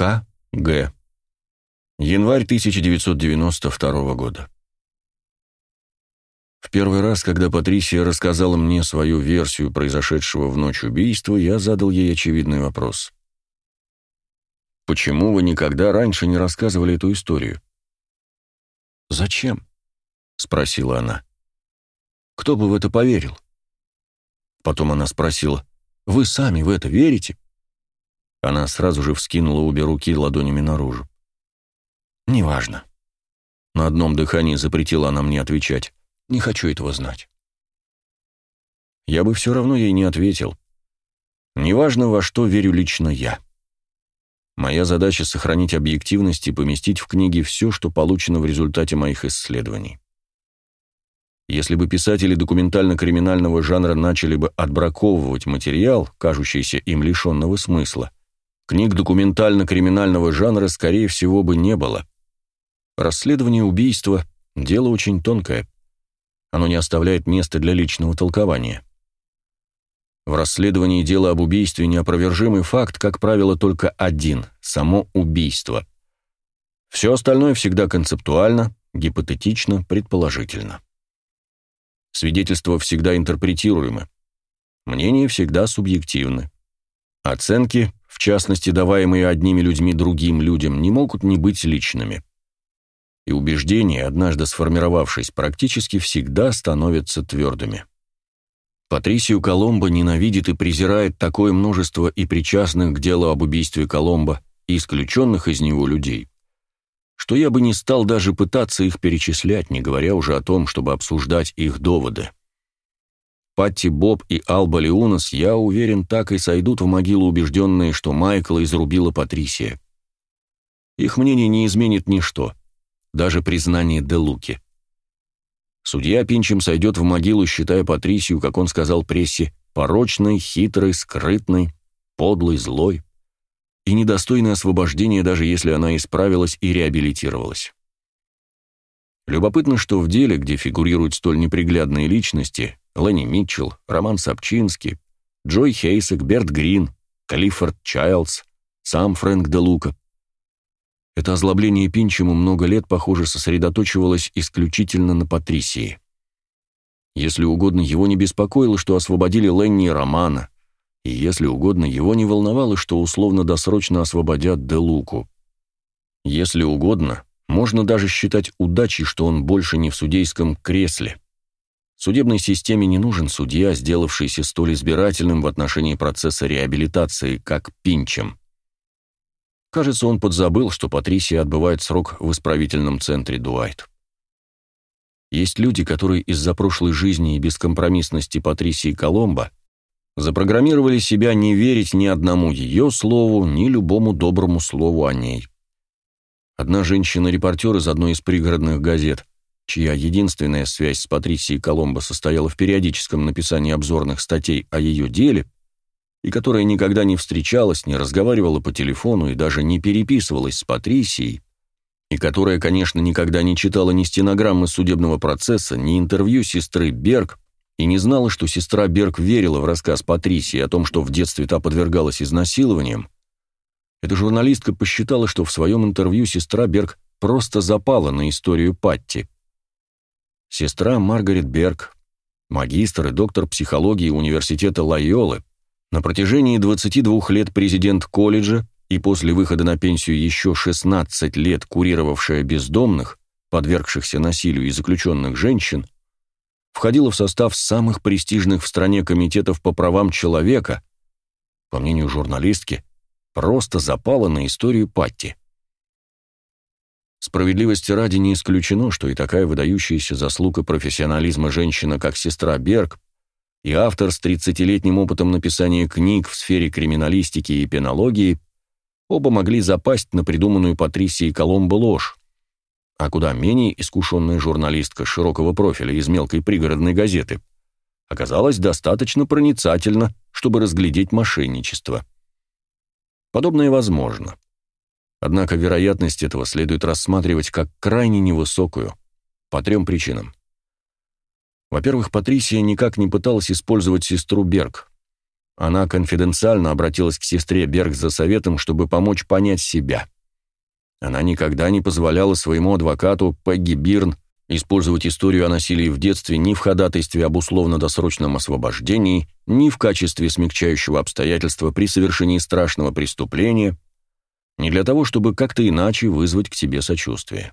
К. Г. Январь 1992 года. В первый раз, когда Патрисия рассказала мне свою версию произошедшего в ночь убийства, я задал ей очевидный вопрос. «Почему вы никогда раньше не рассказывали эту историю?» «Зачем?» — спросила она. «Кто бы в это поверил?» Потом она спросила, «Вы сами в это верите?» Она сразу же вскинула обе руки ладонями наружу. «Неважно». На одном дыхании запретила она мне отвечать. Не хочу этого знать. Я бы все равно ей не ответил. Неважно, во что верю лично я. Моя задача — сохранить объективность и поместить в книге все, что получено в результате моих исследований. Если бы писатели документально-криминального жанра начали бы отбраковывать материал, кажущийся им лишенного смысла, книг документально-криминального жанра, скорее всего, бы не было. Расследование убийства — дело очень тонкое. Оно не оставляет места для личного толкования. В расследовании дела об убийстве неопровержимый факт, как правило, только один – само убийство. Все остальное всегда концептуально, гипотетично, предположительно. Свидетельства всегда интерпретируемы. Мнения всегда субъективны. Оценки, в частности даваемые одними людьми другим людям, не могут не быть личными и убеждения, однажды сформировавшись, практически всегда становятся твердыми. Патрисию Коломбо ненавидит и презирает такое множество и причастных к делу об убийстве Коломбо, и исключенных из него людей, что я бы не стал даже пытаться их перечислять, не говоря уже о том, чтобы обсуждать их доводы. Патти Боб и Алба Леунас, я уверен, так и сойдут в могилу убежденные, что Майкла изрубила Патрисия. Их мнение не изменит ничто даже признание Де Луки. Судья Пинчем сойдет в могилу, считая Патрисию, как он сказал прессе, порочной, хитрой, скрытной, подлой, злой и недостойной освобождения, даже если она исправилась и реабилитировалась. Любопытно, что в деле, где фигурируют столь неприглядные личности, Ленни Митчелл, Роман Сапчинский, Джой Хейсек, Берт Грин, Калифорд Чайлдс, сам Фрэнк де Лука, это озлобление Пинчему много лет, похоже, сосредоточивалось исключительно на Патрисии. Если угодно, его не беспокоило, что освободили Ленни и Романа, и если угодно, его не волновало, что условно-досрочно освободят Де Луку. Если угодно, можно даже считать удачей, что он больше не в судейском кресле. Судебной системе не нужен судья, сделавшийся столь избирательным в отношении процесса реабилитации, как Пинчем. Кажется, он подзабыл, что Патрисия отбывает срок в исправительном центре Дуайт. Есть люди, которые из-за прошлой жизни и бескомпромиссности Патрисии Коломбо запрограммировали себя не верить ни одному ее слову, ни любому доброму слову о ней. Одна женщина-репортер из одной из пригородных газет, чья единственная связь с Патрисией Коломбо состояла в периодическом написании обзорных статей о ее деле, и которая никогда не встречалась, не разговаривала по телефону и даже не переписывалась с Патрисией, и которая, конечно, никогда не читала ни стенограммы судебного процесса, ни интервью сестры Берг, и не знала, что сестра Берг верила в рассказ Патрисии о том, что в детстве та подвергалась изнасилованиям, эта журналистка посчитала, что в своем интервью сестра Берг просто запала на историю Патти. Сестра Маргарет Берг, магистр и доктор психологии университета Лайолы, на протяжении 22 лет президент колледжа и после выхода на пенсию еще 16 лет курировавшая бездомных, подвергшихся насилию и заключенных женщин, входила в состав самых престижных в стране комитетов по правам человека, по мнению журналистки, просто запала на историю Патти. Справедливости ради не исключено, что и такая выдающаяся заслуга профессионализма женщина, как сестра Берг, и автор с 30-летним опытом написания книг в сфере криминалистики и пенологии, оба могли запасть на придуманную Патрисией Коломбо ложь, а куда менее искушенная журналистка широкого профиля из мелкой пригородной газеты оказалась достаточно проницательна, чтобы разглядеть мошенничество. Подобное возможно. Однако вероятность этого следует рассматривать как крайне невысокую, по трем причинам. Во-первых, Патрисия никак не пыталась использовать сестру Берг. она конфиденциально обратилась к сестре Берг за советом, чтобы помочь понять себя. Она никогда не позволяла своему адвокату Пегги Бирн использовать историю о насилии в детстве ни в ходатайстве об условно-досрочном освобождении, ни в качестве смягчающего обстоятельства при совершении страшного преступления, ни для того, чтобы как-то иначе вызвать к себе сочувствие.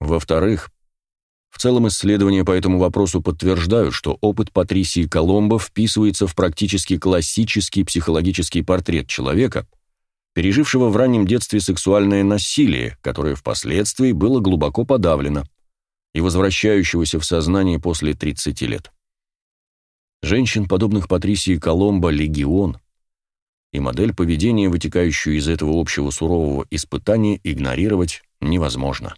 Во-вторых, в целом исследования по этому вопросу подтверждают, что опыт Патрисии Коломбо вписывается в практически классический психологический портрет человека, пережившего в раннем детстве сексуальное насилие, которое впоследствии было глубоко подавлено, и возвращающегося в сознание после 30 лет. Женщин, подобных Патрисии Коломбо, легион, и модель поведения, вытекающую из этого общего сурового испытания, игнорировать невозможно.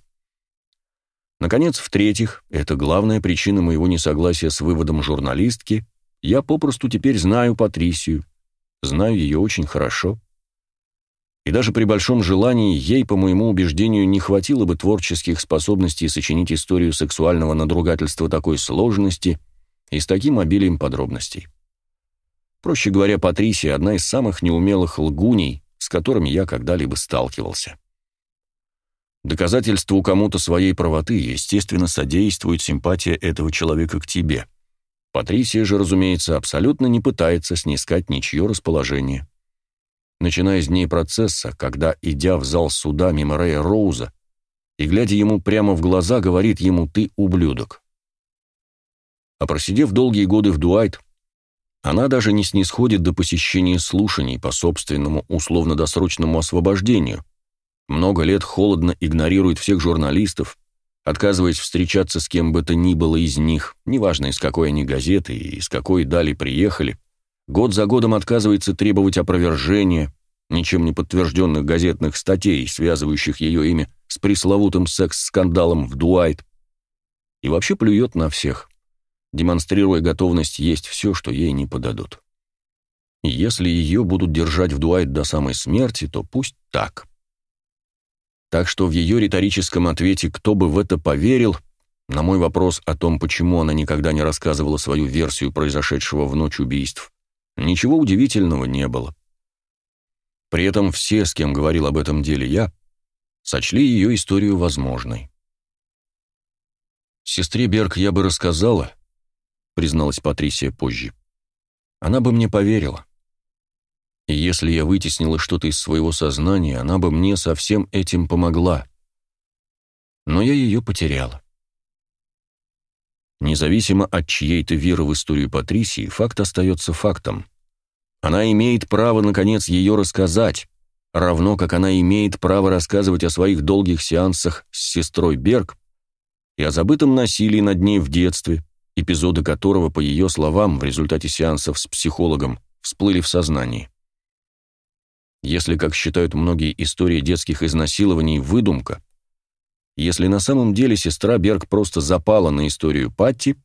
Наконец, в-третьих, это главная причина моего несогласия с выводом журналистки, я попросту теперь знаю Патрисию, знаю ее очень хорошо, и даже при большом желании ей, по моему убеждению, не хватило бы творческих способностей сочинить историю сексуального надругательства такой сложности и с таким обилием подробностей. Проще говоря, Патрисия – одна из самых неумелых лгуней, с которыми я когда-либо сталкивался. Доказательству кому-то своей правоты, естественно, содействует симпатия этого человека к тебе. Патрисия же, разумеется, абсолютно не пытается снискать ничье расположение начиная с дней процесса, когда, идя в зал суда мимо Рэя Роуза и, глядя ему прямо в глаза, говорит ему «ты ублюдок». А просидев долгие годы в Дуайт, она даже не снисходит до посещения слушаний по собственному условно-досрочному освобождению, много лет холодно игнорирует всех журналистов, отказываясь встречаться с кем бы то ни было из них, неважно из какой они газеты и из какой дали приехали – год за годом отказывается требовать опровержения, ничем не подтвержденных газетных статей, связывающих ее имя с пресловутым секс-скандалом в Дуайт, и вообще плюет на всех, демонстрируя готовность есть все, что ей не подадут. Если ее будут держать в Дуайт до самой смерти, то пусть так. Так что в ее риторическом ответе «кто бы в это поверил» на мой вопрос о том, почему она никогда не рассказывала свою версию произошедшего в ночь убийств, Ничего удивительного не было. При этом все, с кем говорил об этом деле я, сочли ее историю возможной. «Сестре Берг я бы рассказала», — призналась Патрисия позже. «Она бы мне поверила. И если я вытеснила что-то из своего сознания, она бы мне со всем этим помогла. Но я ее потеряла. Независимо от чьей-то веры в историю Патрисии, факт остается фактом. Она имеет право, наконец, ее рассказать, равно как она имеет право рассказывать о своих долгих сеансах с сестрой Берг и о забытом насилии над ней в детстве, эпизоды которого, по ее словам, в результате сеансов с психологом всплыли в сознании. Если, как считают многие, истории детских изнасилований – выдумка, если на самом деле сестра Берг просто запала на историю Патти,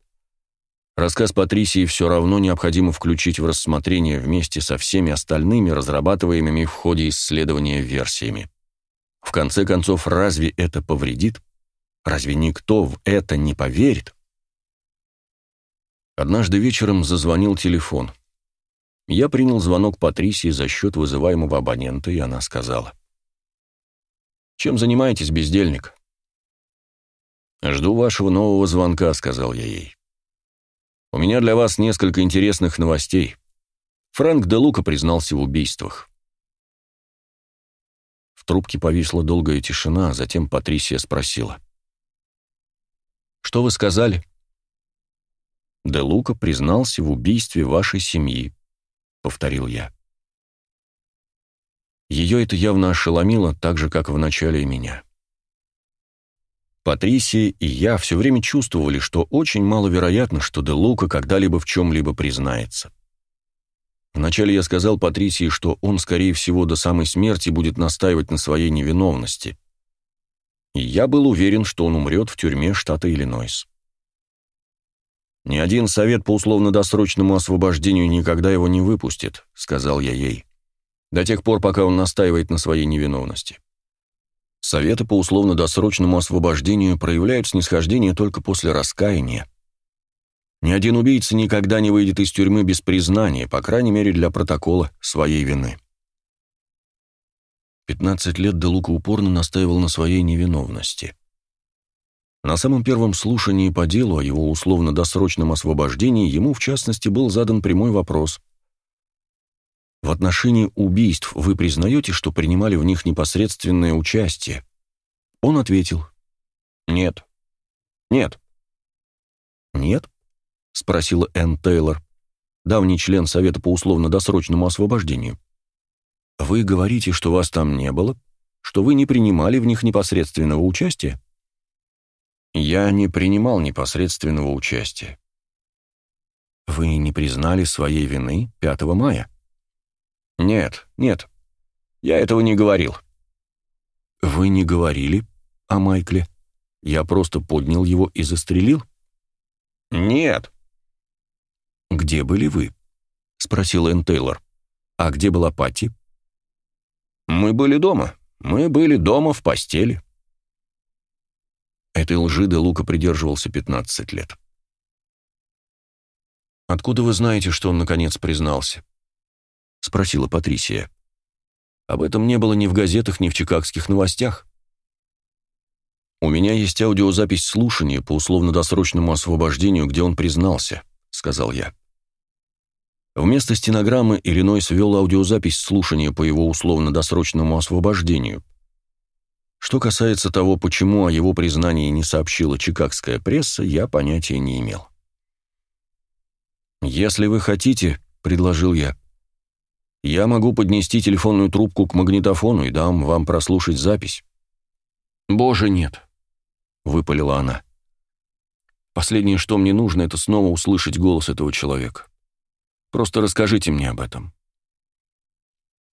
рассказ Патрисии все равно необходимо включить в рассмотрение вместе со всеми остальными разрабатываемыми в ходе исследования версиями. В конце концов, разве это повредит? Разве никто в это не поверит? Однажды вечером зазвонил телефон. Я принял звонок Патрисии за счет вызываемого абонента, и она сказала. «Чем занимаетесь, бездельник?» «Жду вашего нового звонка», — сказал я ей. «У меня для вас несколько интересных новостей. Фрэнк де Лука признался в убийствах». В трубке повисла долгая тишина, а затем Патрисия спросила. «Что вы сказали?» «Де Лука признался в убийстве вашей семьи», — повторил я. Ее это явно ошеломило, так же, как в начале меня. Патрисия и я все время чувствовали, что очень маловероятно, что Де Лука когда-либо в чем-либо признается. Вначале я сказал Патрисии, что он, скорее всего, до самой смерти будет настаивать на своей невиновности. И я был уверен, что он умрет в тюрьме штата Иллинойс. «Ни один совет по условно-досрочному освобождению никогда его не выпустит», — сказал я ей, «до тех пор, пока он настаивает на своей невиновности. Советы по условно-досрочному освобождению проявляют снисхождение только после раскаяния. Ни один убийца никогда не выйдет из тюрьмы без признания, по крайней мере для протокола своей вины. 15 лет Делука упорно настаивал на своей невиновности. На самом первом слушании по делу о его условно-досрочном освобождении ему, в частности, был задан прямой вопрос. «В отношении убийств вы признаете, что принимали в них непосредственное участие?» Он ответил. «Нет». «Нет». «Нет?» — спросила Энн Тейлор, давний член Совета по условно-досрочному освобождению. Вы говорите, что вас там не было, что вы не принимали в них непосредственного участия? Я не принимал непосредственного участия. Вы не признали своей вины 5 мая? Нет, нет. Я этого не говорил. Вы не говорили о Майкле? Я просто поднял его и застрелил? Нет. Где были вы? спросил Энн Тейлор. А где была Патти? Мы были дома. Мы были дома в постели. Этой лжи де Лука придерживался 15 лет. «Откуда вы знаете, что он, наконец, признался?» — спросила Патрисия. «Об этом не было ни в газетах, ни в чикагских новостях». «У меня есть аудиозапись слушания по условно-досрочному освобождению, где он признался», — сказал я. Вместо стенограммы Иллинойс вел аудиозапись слушания по его условно-досрочному освобождению. Что касается того, почему о его признании не сообщила чикагская пресса, я понятия не имел. «Если вы хотите», — предложил я, — «я могу поднести телефонную трубку к магнитофону и дам вам прослушать запись». «Боже, нет», — выпалила она. «Последнее, что мне нужно, это снова услышать голос этого человека». Просто расскажите мне об этом».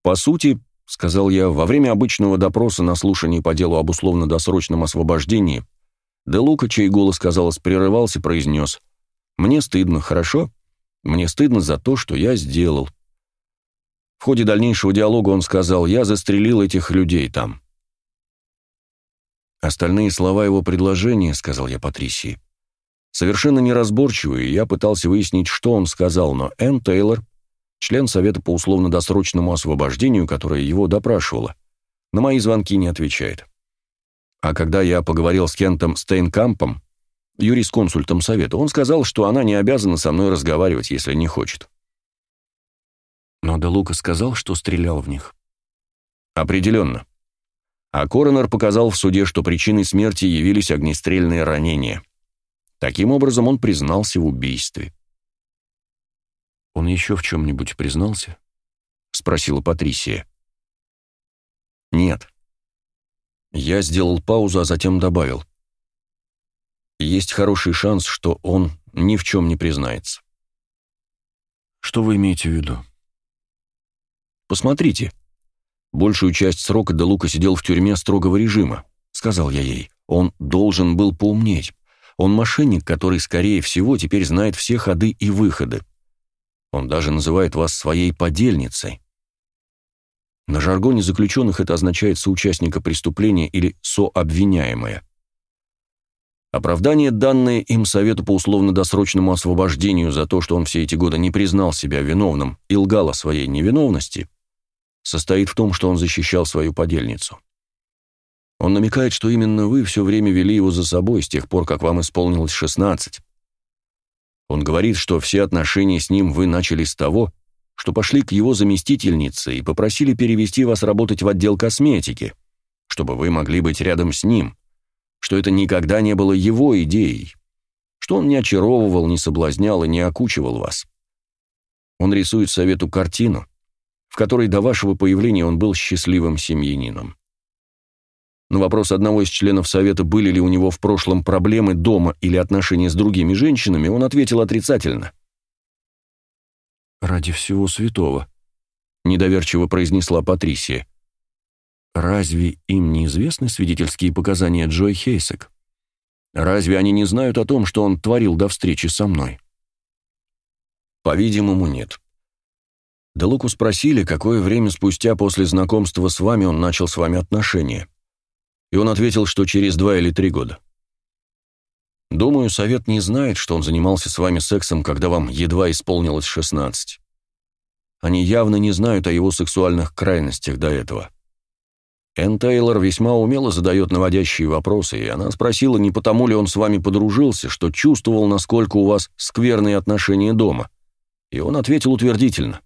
«По сути, — сказал я, — во время обычного допроса на слушании по делу об условно-досрочном освобождении, Де Лука, чей голос, казалось, прерывался, произнес «Мне стыдно, хорошо? Мне стыдно за то, что я сделал». В ходе дальнейшего диалога он сказал «Я застрелил этих людей там». Остальные слова его предложения, — сказал я Патрисии, Совершенно неразборчивый, я пытался выяснить, что он сказал, но Энн Тейлор, член Совета по условно-досрочному освобождению, которая его допрашивала, на мои звонки не отвечает. А когда я поговорил с Кентом Стейнкампом, юрисконсультом Совета, он сказал, что она не обязана со мной разговаривать, если не хочет. Но Де Лука сказал, что стрелял в них. Определенно. А коронер показал в суде, что причиной смерти явились огнестрельные ранения. Таким образом, он признался в убийстве. «Он еще в чем-нибудь признался?» — спросила Патрисия. «Нет». Я сделал паузу, а затем добавил. «Есть хороший шанс, что он ни в чем не признается». «Что вы имеете в виду?» «Посмотрите. Большую часть срока Делука сидел в тюрьме строгого режима», — сказал я ей. «Он должен был поумнеть. Он мошенник, который, скорее всего, теперь знает все ходы и выходы. Он даже называет вас своей подельницей. На жаргоне заключенных это означает соучастника преступления или сообвиняемое. Оправдание, данное им Совету по условно-досрочному освобождению за то, что он все эти годы не признал себя виновным и лгал о своей невиновности, состоит в том, что он защищал свою подельницу. Он намекает, что именно вы все время вели его за собой с тех пор, как вам исполнилось 16. Он говорит, что все отношения с ним вы начали с того, что пошли к его заместительнице и попросили перевести вас работать в отдел косметики, чтобы вы могли быть рядом с ним, что это никогда не было его идеей, что он не очаровывал, не соблазнял и не окучивал вас. Он рисует совету картину, в которой до вашего появления он был счастливым семьянином. На вопрос одного из членов совета, были ли у него в прошлом проблемы дома или отношения с другими женщинами, он ответил отрицательно. «Ради всего святого», — недоверчиво произнесла Патрисия. «Разве им неизвестны свидетельские показания Джой Хейсек? Разве они не знают о том, что он творил до встречи со мной?» «По-видимому, нет», Делуку спросили, какое время спустя после знакомства с вами он начал с вами отношения и он ответил, что через два или три года. Думаю, совет не знает, что он занимался с вами сексом, когда вам едва исполнилось 16. Они явно не знают о его сексуальных крайностях до этого. Энн Тейлор весьма умело задает наводящие вопросы, и она спросила, не потому ли он с вами подружился, что чувствовал, насколько у вас скверные отношения дома. И он ответил утвердительно.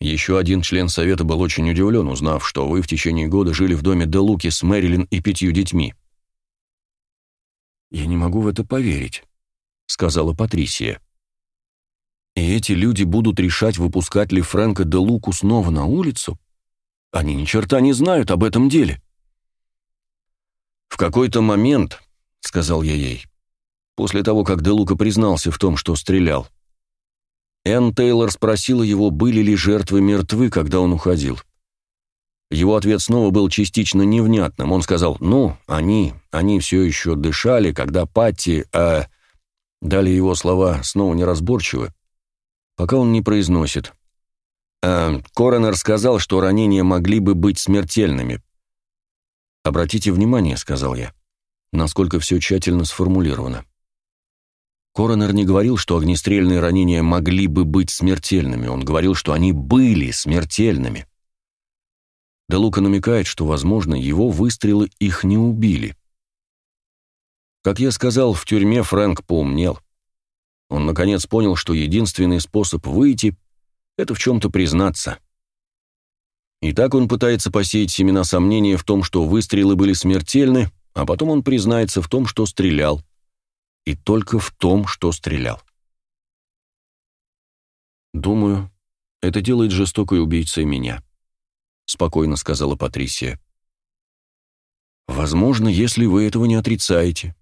Еще один член совета был очень удивлен, узнав, что вы в течение года жили в доме Де Луки с Мэрилин и пятью детьми. «Я не могу в это поверить», — сказала Патрисия. «И эти люди будут решать, выпускать ли Фрэнка де Луку снова на улицу? Они ни черта не знают об этом деле». «В какой-то момент», — сказал я ей, после того, как де Лука признался в том, что стрелял, Энн Тейлор спросила его, были ли жертвы мертвы, когда он уходил. Его ответ снова был частично невнятным. Он сказал, ну, они, они все еще дышали, когда Патти, а... Далее его слова снова неразборчивы, пока он не произносит. А, Коронер сказал, что ранения могли бы быть смертельными. «Обратите внимание», — сказал я, — «насколько все тщательно сформулировано». Коронер не говорил, что огнестрельные ранения могли бы быть смертельными, он говорил, что они были смертельными. Де Лука намекает, что, возможно, его выстрелы их не убили. Как я сказал, в тюрьме Фрэнк поумнел. Он, наконец, понял, что единственный способ выйти — это в чем-то признаться. И так он пытается посеять семена сомнения в том, что выстрелы были смертельны, а потом он признается в том, что стрелял. И только в том, что стрелял. Думаю, это делает жестокой убийцей меня спокойно сказала Патрисия. Возможно, если вы этого не отрицаете.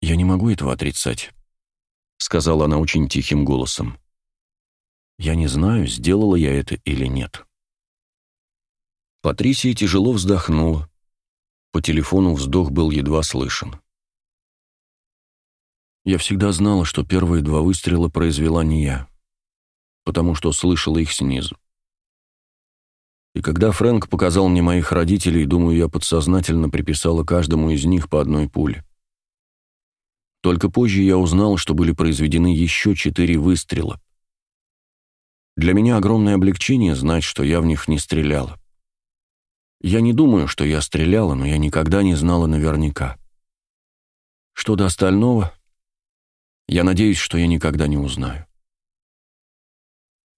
Я не могу этого отрицать, сказала она очень тихим голосом. Я не знаю, сделала я это или нет. Патрисия тяжело вздохнула. По телефону вздох был едва слышен. Я всегда знала, что первые два выстрела произвела не я, потому что слышала их снизу. И когда Фрэнк показал мне моих родителей, думаю, я подсознательно приписала каждому из них по одной пуле. Только позже я узнал, что были произведены еще четыре выстрела. Для меня огромное облегчение знать, что я в них не стреляла. Я не думаю, что я стреляла, но я никогда не знала наверняка. Что до остального, я надеюсь, что я никогда не узнаю.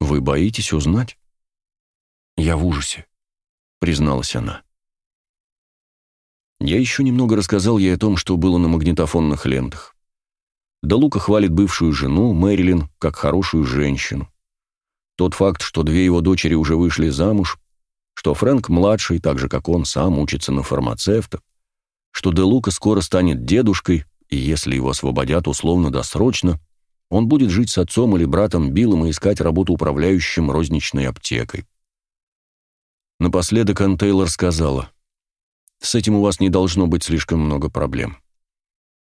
Вы боитесь узнать? «Я в ужасе», — призналась она. Я еще немного рассказал ей о том, что было на магнитофонных лентах. Да Лука хвалит бывшую жену, Мэрилин, как хорошую женщину. Тот факт, что две его дочери уже вышли замуж, что Фрэнк младший, так же как он сам, учится на фармацевта, что Де Лука скоро станет дедушкой, и если его освободят условно-досрочно, он будет жить с отцом или братом Биллом и искать работу управляющим розничной аптекой. Напоследок Ан Тейлор сказала, «С этим у вас не должно быть слишком много проблем».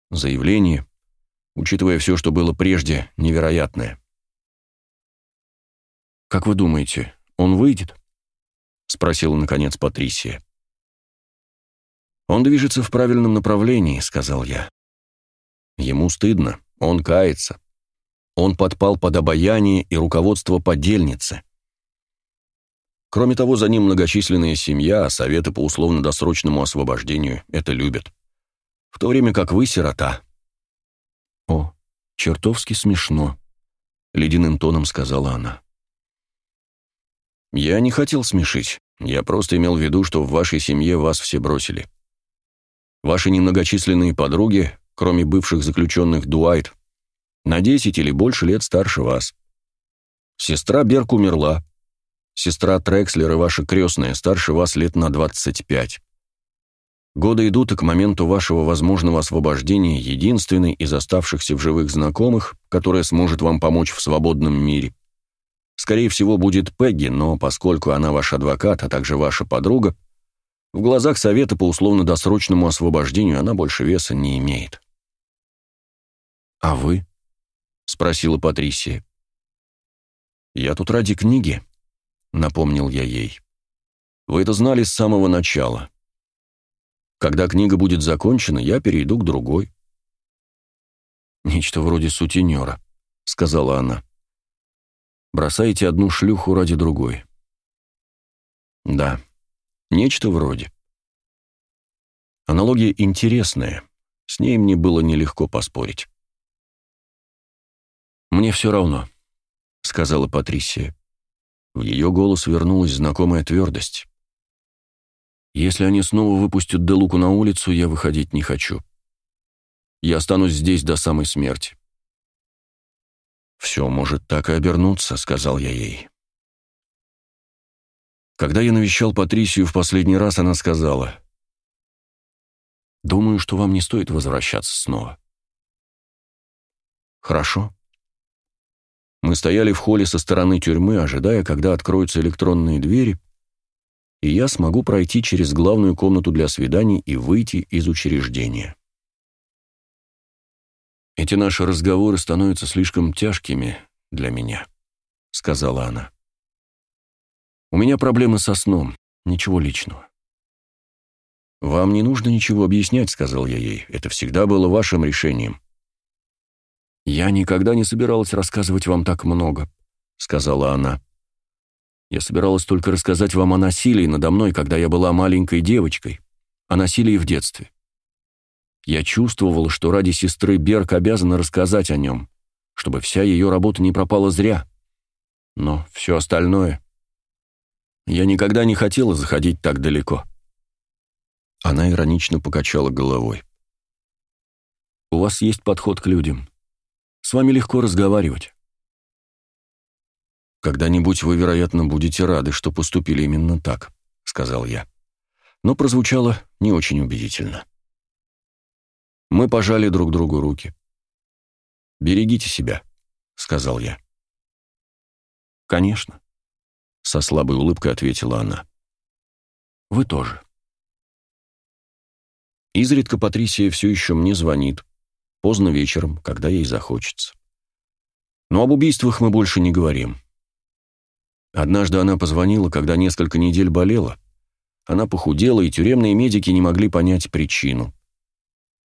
Заявление, учитывая все, что было прежде, невероятное. «Как вы думаете, он выйдет?» — спросила, наконец, Патрисия. «Он движется в правильном направлении», — сказал я. Ему стыдно, он кается. Он подпал под обаяние и руководство подельницы. Кроме того, за ним многочисленная семья, а советы по условно-досрочному освобождению это любят. В то время как вы сирота. О, чертовски смешно, ледяным тоном сказала она. Я не хотел смешить. Я просто имел в виду, что в вашей семье вас все бросили. Ваши немногочисленные подруги, кроме бывших заключенных Дуайт, на 10 или больше лет старше вас. Сестра Берк умерла, Сестра Трекслер и ваша крестная, старше вас лет на 25. Годы идут, и к моменту вашего возможного освобождения единственный из оставшихся в живых знакомых, которая сможет вам помочь в свободном мире. Скорее всего, будет Пегги, но поскольку она ваш адвокат, а также ваша подруга, в глазах совета по условно-досрочному освобождению она больше веса не имеет. «А вы?» — спросила Патрисия. «Я тут ради книги», — напомнил я ей. «Вы это знали с самого начала. Когда книга будет закончена, я перейду к другой». «Нечто вроде сутенера», — сказала она. «Бросаете одну шлюху ради другой». «Да, нечто вроде». Аналогия интересная, с ней мне было нелегко поспорить. «Мне все равно», — сказала Патрисия. В ее голос вернулась знакомая твердость. «Если они снова выпустят Делуку на улицу, я выходить не хочу. Я останусь здесь до самой смерти». «Все может так и обернуться», — сказал я ей. Когда я навещал Патрисию в последний раз, она сказала, «Думаю, что вам не стоит возвращаться снова». «Хорошо», мы стояли в холле со стороны тюрьмы, ожидая, когда откроются электронные двери, и я смогу пройти через главную комнату для свиданий и выйти из учреждения. «Эти наши разговоры становятся слишком тяжкими для меня», — сказала она. «У меня проблемы со сном, ничего личного». «Вам не нужно ничего объяснять», — сказал я ей. «Это всегда было вашим решением». «Я никогда не собиралась рассказывать вам так много», — сказала она. «Я собиралась только рассказать вам о насилии надо мной, когда я была маленькой девочкой, о насилии в детстве. Я чувствовала, что ради сестры Берг обязана рассказать о нем, чтобы вся ее работа не пропала зря. Но все остальное... Я никогда не хотела заходить так далеко». Она иронично покачала головой. «У вас есть подход к людям. С вами легко разговаривать. «Когда-нибудь вы, вероятно, будете рады, что поступили именно так», — сказал я. Но прозвучало не очень убедительно. Мы пожали друг другу руки. «Берегите себя», — сказал я. «Конечно», — со слабой улыбкой ответила она. «Вы тоже». Изредка Патрисия все еще мне звонит, Поздно вечером, когда ей захочется. Но об убийствах мы больше не говорим. Однажды она позвонила, когда несколько недель болела. Она похудела, и тюремные медики не могли понять причину.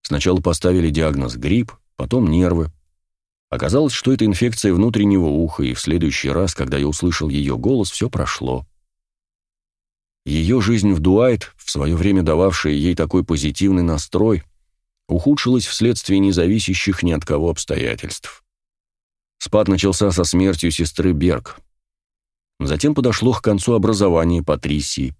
Сначала поставили диагноз грипп, потом нервы. Оказалось, что это инфекция внутреннего уха, и в следующий раз, когда я услышал ее голос, все прошло. Ее жизнь в Дуайт, в свое время дававшая ей такой позитивный настрой, ухудшилась вследствие независящих ни от кого обстоятельств. Спад начался со смертью сестры Берг. Затем подошло к концу образования Патрисии.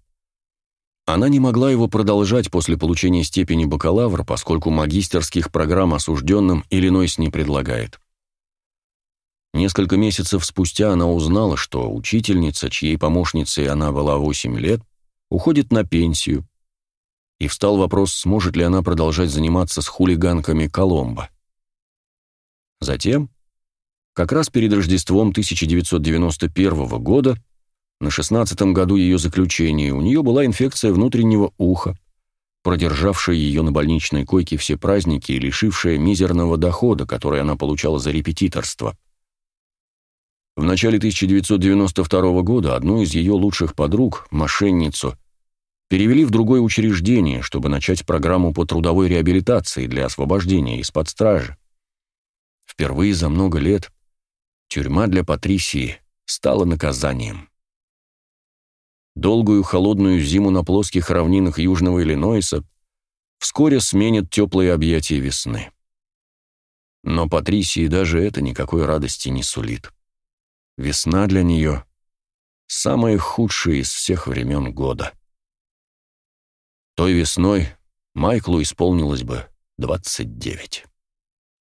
Она не могла его продолжать после получения степени бакалавра, поскольку магистерских программ осужденным Иллинойс не предлагает. Несколько месяцев спустя она узнала, что учительница, чьей помощницей она была 8 лет, уходит на пенсию, и встал вопрос, сможет ли она продолжать заниматься с хулиганками Коломбо. Затем, как раз перед Рождеством 1991 года, на 16-м году ее заключения, у нее была инфекция внутреннего уха, продержавшая ее на больничной койке все праздники и лишившая мизерного дохода, который она получала за репетиторство. В начале 1992 года одну из ее лучших подруг, мошенницу, перевели в другое учреждение, чтобы начать программу по трудовой реабилитации для освобождения из-под стражи. Впервые за много лет тюрьма для Патрисии стала наказанием. Долгую холодную зиму на плоских равнинах Южного Иллинойса вскоре сменят теплые объятия весны. Но Патрисии даже это никакой радости не сулит. Весна для нее — самая худшая из всех времен года. Той весной Майклу исполнилось бы 29.